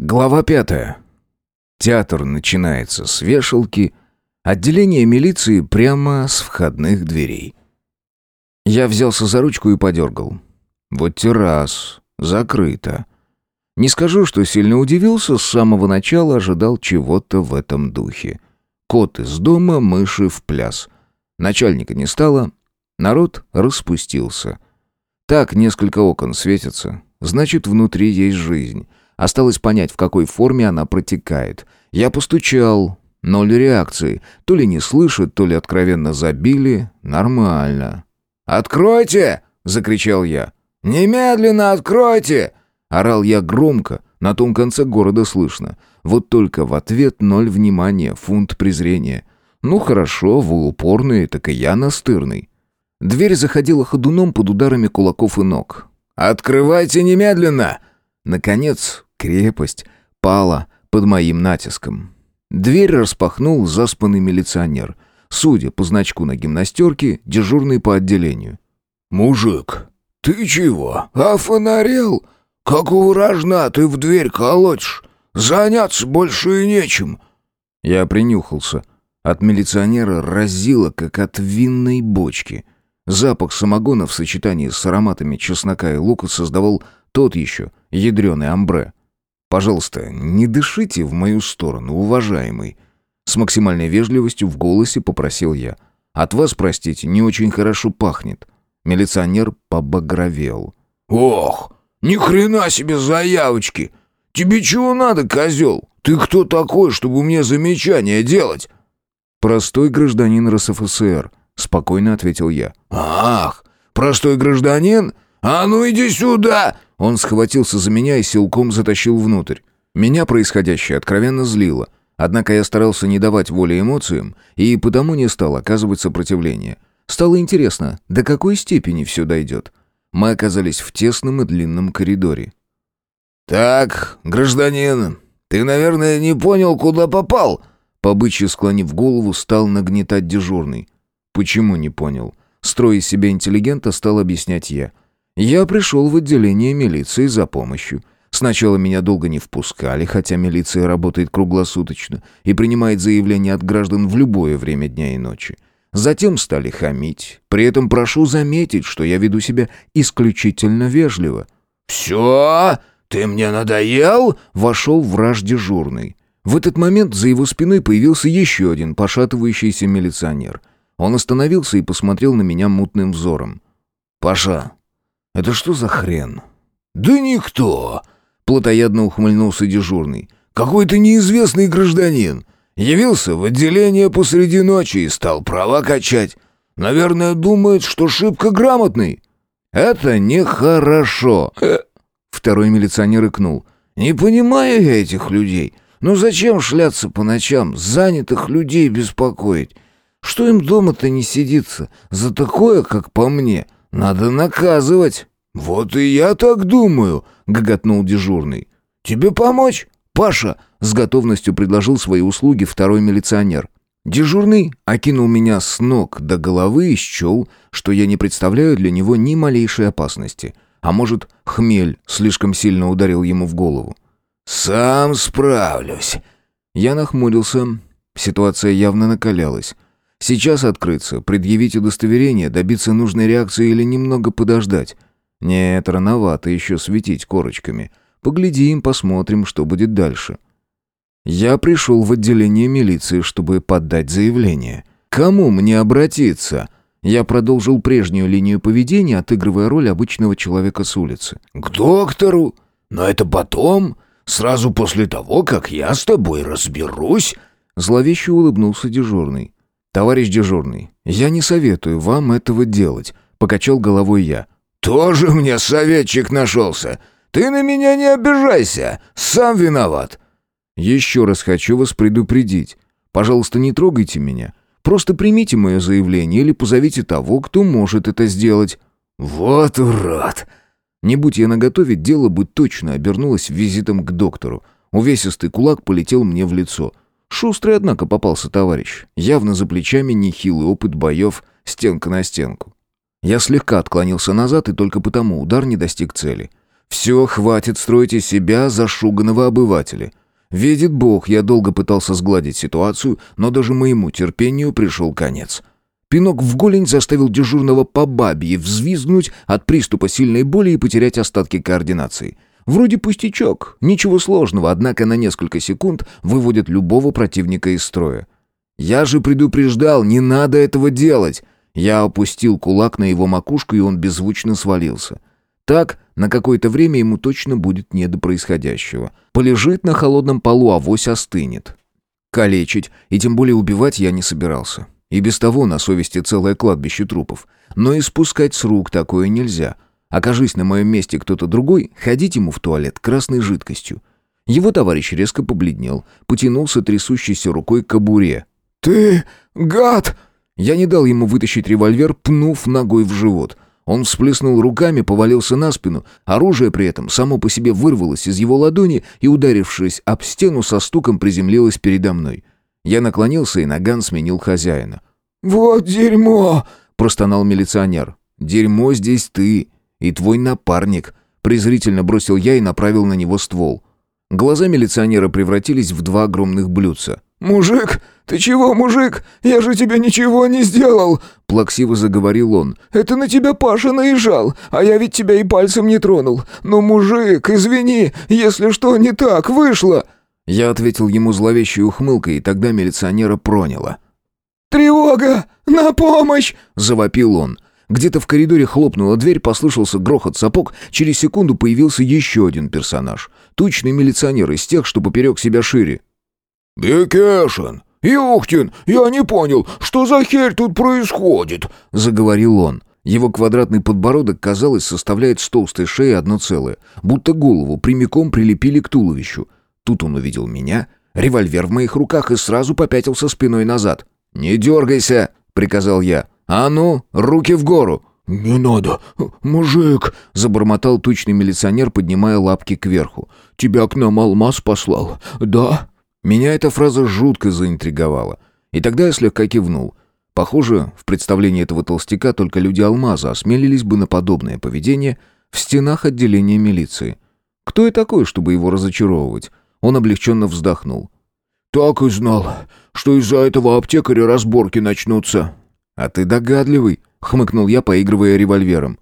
Глава пятая. Театр начинается с вешалки, отделение милиции прямо с входных дверей. Я взялся за ручку и подергал. Вот террас, закрыто. Не скажу, что сильно удивился, с самого начала ожидал чего-то в этом духе. Кот из дома, мыши в пляс. Начальника не стало, народ распустился. Так несколько окон светятся, значит, внутри есть жизнь. Осталось понять, в какой форме она протекает. Я постучал. Ноль реакции. То ли не слышат, то ли откровенно забили. Нормально. «Откройте!» — закричал я. «Немедленно откройте!» Орал я громко, на том конце города слышно. Вот только в ответ ноль внимания, фунт презрения. Ну хорошо, вы упорные, так и я настырный. Дверь заходила ходуном под ударами кулаков и ног. «Открывайте немедленно!» Наконец, Крепость пала под моим натиском. Дверь распахнул заспанный милиционер. Судя по значку на гимнастерке, дежурный по отделению. «Мужик, ты чего, офонарел? Какого рожна ты в дверь колотишь? Заняться больше и нечем». Я принюхался. От милиционера разило, как от винной бочки. Запах самогона в сочетании с ароматами чеснока и лука создавал тот еще ядреный амбре. Пожалуйста, не дышите в мою сторону, уважаемый. С максимальной вежливостью в голосе попросил я. От вас, простите, не очень хорошо пахнет. Милиционер побагровел. Ох, ни хрена себе заявочки. Тебе чего надо, козел? Ты кто такой, чтобы мне замечания делать? Простой гражданин РСФСР, спокойно ответил я. Ах, простой гражданин? А ну иди сюда! Он схватился за меня и силком затащил внутрь. Меня происходящее откровенно злило. Однако я старался не давать воли эмоциям, и потому не стал оказывать сопротивление. Стало интересно, до какой степени все дойдет. Мы оказались в тесном и длинном коридоре. «Так, гражданин, ты, наверное, не понял, куда попал?» Побычьи склонив голову, стал нагнетать дежурный. «Почему не понял?» Строя себя интеллигента, стал объяснять я. Я пришел в отделение милиции за помощью. Сначала меня долго не впускали, хотя милиция работает круглосуточно и принимает заявления от граждан в любое время дня и ночи. Затем стали хамить. При этом прошу заметить, что я веду себя исключительно вежливо. «Все? Ты мне надоел?» — вошел враж дежурный. В этот момент за его спиной появился еще один пошатывающийся милиционер. Он остановился и посмотрел на меня мутным взором. «Паша, это что за хрен?» «Да никто!» — плотоядно ухмыльнулся дежурный. «Какой-то неизвестный гражданин. Явился в отделение посреди ночи и стал права качать. Наверное, думает, что шибко грамотный. Это нехорошо!» Второй милиционер икнул. «Не понимаю я этих людей. Ну зачем шляться по ночам, занятых людей беспокоить? Что им дома-то не сидится? За такое, как по мне, надо наказывать». «Вот и я так думаю», — гоготнул дежурный. «Тебе помочь, Паша?» — с готовностью предложил свои услуги второй милиционер. Дежурный окинул меня с ног до головы и счел, что я не представляю для него ни малейшей опасности. А может, хмель слишком сильно ударил ему в голову. «Сам справлюсь». Я нахмурился. Ситуация явно накалялась. Сейчас открыться, предъявить удостоверение, добиться нужной реакции или немного подождать. Нет, рановато еще светить корочками. Поглядим, посмотрим, что будет дальше. Я пришел в отделение милиции, чтобы подать заявление. Кому мне обратиться? Я продолжил прежнюю линию поведения, отыгрывая роль обычного человека с улицы. «К доктору? Но это потом, сразу после того, как я с тобой разберусь». Зловеще улыбнулся дежурный. «Товарищ дежурный, я не советую вам этого делать», — покачал головой я. «Тоже мне советчик нашелся. Ты на меня не обижайся, сам виноват». «Еще раз хочу вас предупредить. Пожалуйста, не трогайте меня. Просто примите мое заявление или позовите того, кто может это сделать». «Вот урод!» Не будь я наготове, дело бы точно обернулось визитом к доктору. Увесистый кулак полетел мне в лицо. Шустрый, однако, попался товарищ. Явно за плечами нехилый опыт боев стенка на стенку. Я слегка отклонился назад, и только потому удар не достиг цели. Все, хватит строить из себя зашуганного обывателя. Видит Бог, я долго пытался сгладить ситуацию, но даже моему терпению пришел конец. Пинок в голень заставил дежурного по бабье взвизгнуть от приступа сильной боли и потерять остатки координации. Вроде пустячок, ничего сложного, однако на несколько секунд выводит любого противника из строя. Я же предупреждал, не надо этого делать. Я опустил кулак на его макушку, и он беззвучно свалился. Так, на какое-то время ему точно будет не до происходящего. Полежит на холодном полу, авось остынет. Калечить и тем более убивать я не собирался. И без того на совести целое кладбище трупов. Но и спускать с рук такое нельзя. Окажись на моем месте кто-то другой, ходить ему в туалет красной жидкостью. Его товарищ резко побледнел, потянулся трясущейся рукой к кобуре. «Ты гад!» Я не дал ему вытащить револьвер, пнув ногой в живот. Он всплеснул руками, повалился на спину. Оружие при этом само по себе вырвалось из его ладони и, ударившись об стену, со стуком приземлилось передо мной. Я наклонился, и Наган сменил хозяина. «Вот дерьмо!» — простонал милиционер. «Дерьмо здесь ты и твой напарник», — презрительно бросил я и направил на него ствол. Глаза милиционера превратились в два огромных блюдца. «Мужик, ты чего, мужик? Я же тебе ничего не сделал!» Плаксиво заговорил он. «Это на тебя Паша наезжал, а я ведь тебя и пальцем не тронул. Ну, мужик, извини, если что не так вышло!» Я ответил ему зловещей ухмылкой, и тогда милиционера проняло. «Тревога! На помощь!» — завопил он. Где-то в коридоре хлопнула дверь, послышался грохот сапог, через секунду появился еще один персонаж. Тучный милиционер из тех, что поперек себя шире. «Бекешин! Юхтин! Я не понял, что за херь тут происходит?» — заговорил он. Его квадратный подбородок, казалось, составляет с толстой шеи одно целое, будто голову прямиком прилепили к туловищу. Тут он увидел меня, револьвер в моих руках и сразу попятился спиной назад. «Не дергайся!» — приказал я. «А ну, руки в гору!» «Не надо, мужик!» — забормотал тучный милиционер, поднимая лапки кверху. «Тебя к нам алмаз послал, да?» Меня эта фраза жутко заинтриговала. И тогда я слегка кивнул. Похоже, в представлении этого толстяка только люди алмаза осмелились бы на подобное поведение в стенах отделения милиции. Кто я такой, чтобы его разочаровывать? Он облегченно вздохнул. «Так и знал, что из-за этого аптекаря разборки начнутся». «А ты догадливый», — хмыкнул я, поигрывая револьвером.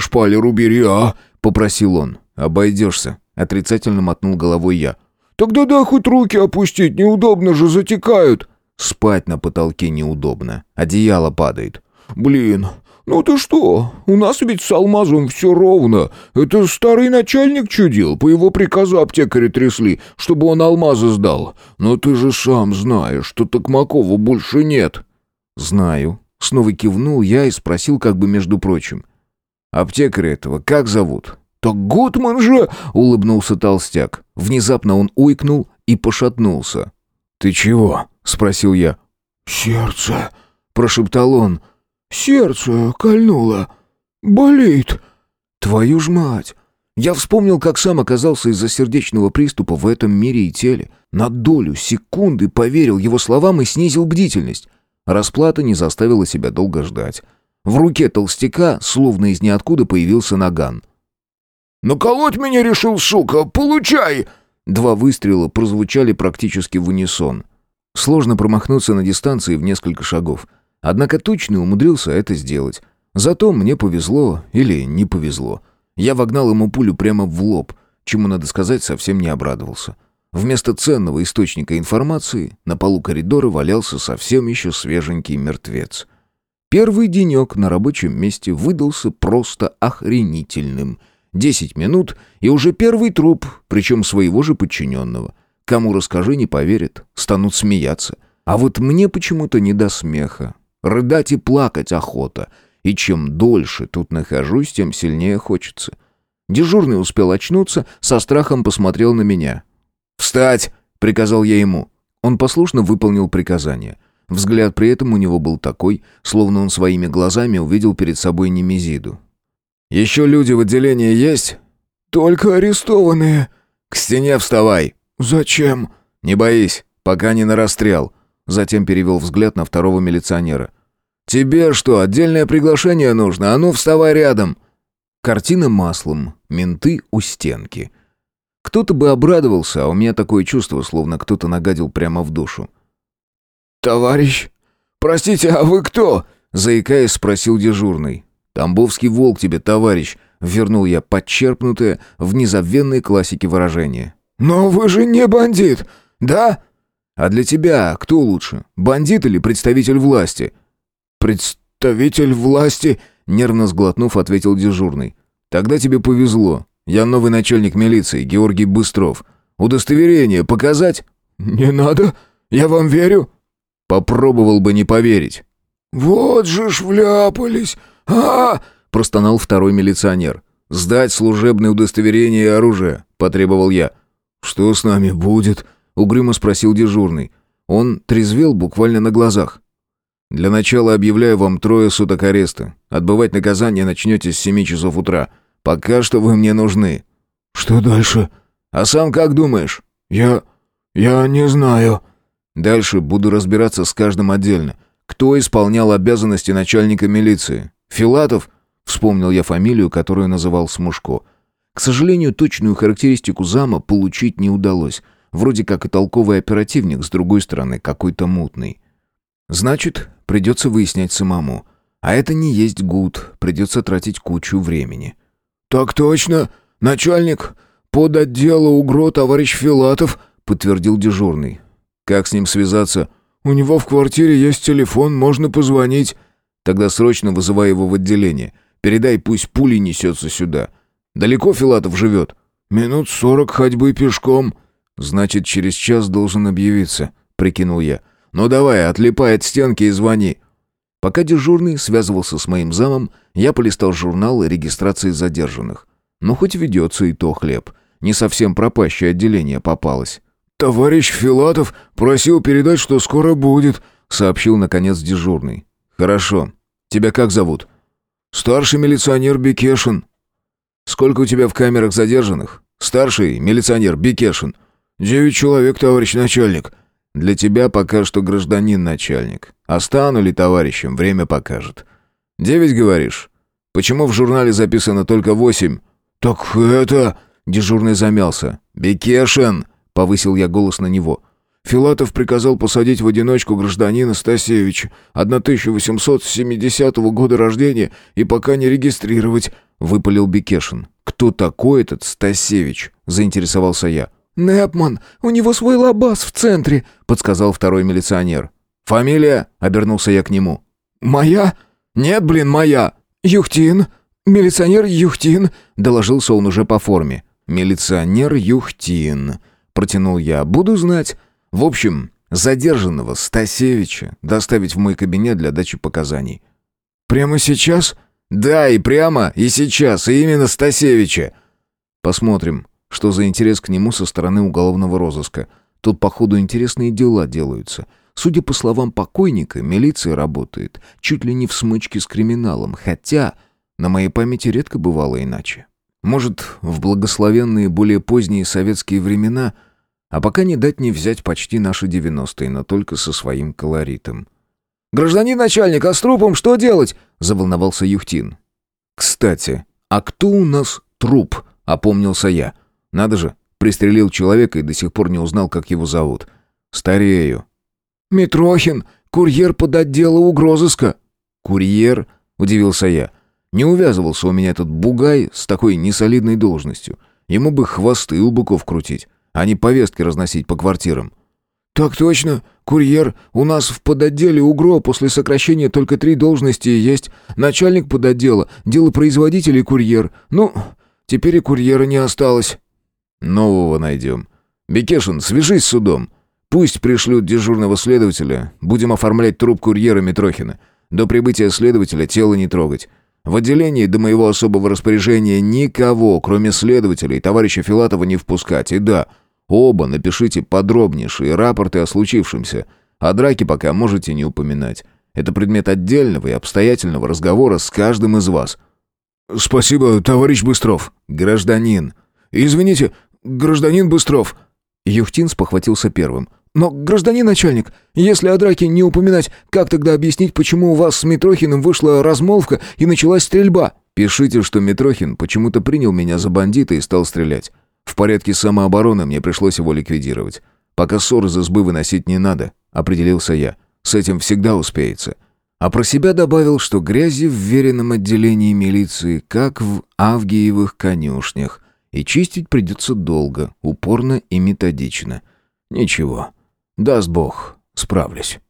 «Шпалер убери, а?» — попросил он. «Обойдешься», — отрицательно мотнул головой я. «Тогда дай хоть руки опустить, неудобно же, затекают». «Спать на потолке неудобно, одеяло падает». «Блин, «Ну ты что? У нас ведь с алмазом все ровно. Это старый начальник чудил, по его приказу аптекаря трясли, чтобы он алмазы сдал. Но ты же сам знаешь, что Токмакова больше нет». «Знаю». Снова кивнул я и спросил как бы между прочим. «Аптекаря этого как зовут?» «Так Гутман же!» — улыбнулся толстяк. Внезапно он уйкнул и пошатнулся. «Ты чего?» — спросил я. «Сердце!» — прошептал он. Сердце кольнуло. Болит. Твою ж мать. Я вспомнил, как сам оказался из-за сердечного приступа в этом мире и теле. На долю секунды поверил его словам и снизил бдительность. Расплата не заставила себя долго ждать. В руке толстяка, словно из ниоткуда, появился наган. «Наколоть меня решил, сука! Получай!» Два выстрела прозвучали практически в унисон. Сложно промахнуться на дистанции в несколько шагов. Однако Тучный умудрился это сделать. Зато мне повезло или не повезло. Я вогнал ему пулю прямо в лоб, чему, надо сказать, совсем не обрадовался. Вместо ценного источника информации на полу коридора валялся совсем еще свеженький мертвец. Первый денек на рабочем месте выдался просто охренительным. Десять минут, и уже первый труп, причем своего же подчиненного. Кому расскажи, не поверят, станут смеяться. А вот мне почему-то не до смеха. Рыдать и плакать охота. И чем дольше тут нахожусь, тем сильнее хочется. Дежурный успел очнуться, со страхом посмотрел на меня. «Встать!» — приказал я ему. Он послушно выполнил приказание. Взгляд при этом у него был такой, словно он своими глазами увидел перед собой Немезиду. «Еще люди в отделении есть?» «Только арестованные». «К стене вставай». «Зачем?» «Не боись, пока не на расстрел. Затем перевел взгляд на второго милиционера. «Тебе что, отдельное приглашение нужно? А ну, вставай рядом!» Картина маслом, менты у стенки. Кто-то бы обрадовался, а у меня такое чувство, словно кто-то нагадил прямо в душу. «Товарищ, простите, а вы кто?» Заикаясь, спросил дежурный. «Тамбовский волк тебе, товарищ», — вернул я подчерпнутое в незабвенной классике выражение. «Но вы же не бандит, да?» «А для тебя кто лучше, бандит или представитель власти?» «Представитель власти», — нервно сглотнув, ответил дежурный. «Тогда тебе повезло. Я новый начальник милиции, Георгий Быстров. Удостоверение показать?» «Не надо, я вам верю». «Попробовал бы не поверить». «Вот же ж вляпались! а, простонал второй милиционер. «Сдать служебное удостоверение и оружие», — потребовал я. «Что с нами будет?» — угрюмо спросил дежурный. Он трезвел буквально на глазах. «Для начала объявляю вам трое суток ареста. Отбывать наказание начнете с семи часов утра. Пока что вы мне нужны». «Что дальше?» «А сам как думаешь?» «Я... я не знаю». «Дальше буду разбираться с каждым отдельно. Кто исполнял обязанности начальника милиции? Филатов?» Вспомнил я фамилию, которую называл Смушко. К сожалению, точную характеристику зама получить не удалось. Вроде как и толковый оперативник, с другой стороны, какой-то мутный. Значит, придется выяснять самому. А это не есть гуд, придется тратить кучу времени. «Так точно! Начальник под отдела УГРО товарищ Филатов», — подтвердил дежурный. «Как с ним связаться?» «У него в квартире есть телефон, можно позвонить». «Тогда срочно вызывай его в отделение. Передай, пусть пули несется сюда. Далеко Филатов живет?» «Минут сорок ходьбы пешком». «Значит, через час должен объявиться», — прикинул я. «Ну давай, отлипай от стенки и звони». Пока дежурный связывался с моим замом, я полистал журнал регистрации задержанных. Ну, хоть ведется и то хлеб. Не совсем пропащее отделение попалось. «Товарищ Филатов просил передать, что скоро будет», — сообщил, наконец, дежурный. «Хорошо. Тебя как зовут?» «Старший милиционер Бекешин». «Сколько у тебя в камерах задержанных?» «Старший милиционер Бекешин». «Девять человек, товарищ начальник». Для тебя пока что гражданин начальник. А стану ли товарищем, время покажет. Девять, говоришь? Почему в журнале записано только восемь? Так это... Дежурный замялся. «Бекешин!» — повысил я голос на него. Филатов приказал посадить в одиночку гражданина Стасевича, 1870 года рождения, и пока не регистрировать, — выпалил Бекешин. «Кто такой этот Стасевич?» — заинтересовался я. «Непман, у него свой лабаз в центре», — подсказал второй милиционер. «Фамилия?» — обернулся я к нему. «Моя?» «Нет, блин, моя!» «Юхтин. Милиционер Юхтин», — доложился он уже по форме. «Милиционер Юхтин», — протянул я. «Буду знать. В общем, задержанного Стасевича доставить в мой кабинет для дачи показаний». «Прямо сейчас?» «Да, и прямо, и сейчас, и именно Стасевича». «Посмотрим, что за интерес к нему со стороны уголовного розыска? Тут, походу, интересные дела делаются. Судя по словам покойника, милиция работает чуть ли не в смычке с криминалом, хотя на моей памяти редко бывало иначе. Может, в благословенные более поздние советские времена, а пока не дать не взять почти наши девяностые, но только со своим колоритом. «Гражданин начальник, а с трупом что делать?» — заволновался Юхтин. «Кстати, а кто у нас труп?» — опомнился я. Надо же, пристрелил человека и до сих пор не узнал, как его зовут. Старею. «Митрохин, курьер под отдела угрозыска». «Курьер?» — удивился я. Не увязывался у меня этот бугай с такой несолидной должностью. Ему бы хвосты у быков крутить, а не повестки разносить по квартирам. «Так точно, курьер. У нас в подотделе УГРО после сокращения только три должности есть. Начальник подотдела, делопроизводитель и курьер. Ну, теперь и курьера не осталось». Нового найдем. Бекешин, свяжись с судом. Пусть пришлют дежурного следователя. Будем оформлять труп курьера Митрохина. До прибытия следователя тело не трогать. В отделении до моего особого распоряжения никого, кроме следователя и товарища Филатова, не впускать. И да, оба напишите подробнейшие рапорты о случившемся. О драке пока можете не упоминать. Это предмет отдельного и обстоятельного разговора с каждым из вас. «Спасибо, товарищ Быстров». «Гражданин». «Извините, «Гражданин Быстров!» Юхтин спохватился первым. «Но, гражданин начальник, если о драке не упоминать, как тогда объяснить, почему у вас с Митрохиным вышла размолвка и началась стрельба?» Пишите, что Митрохин почему-то принял меня за бандита и стал стрелять. В порядке самообороны мне пришлось его ликвидировать. Пока ссор из избы выносить не надо, определился я. С этим всегда успеется. А про себя добавил, что грязи в веренном отделении милиции, как в Авгиевых конюшнях, и чистить придется долго, упорно и методично. Ничего, даст Бог, справлюсь.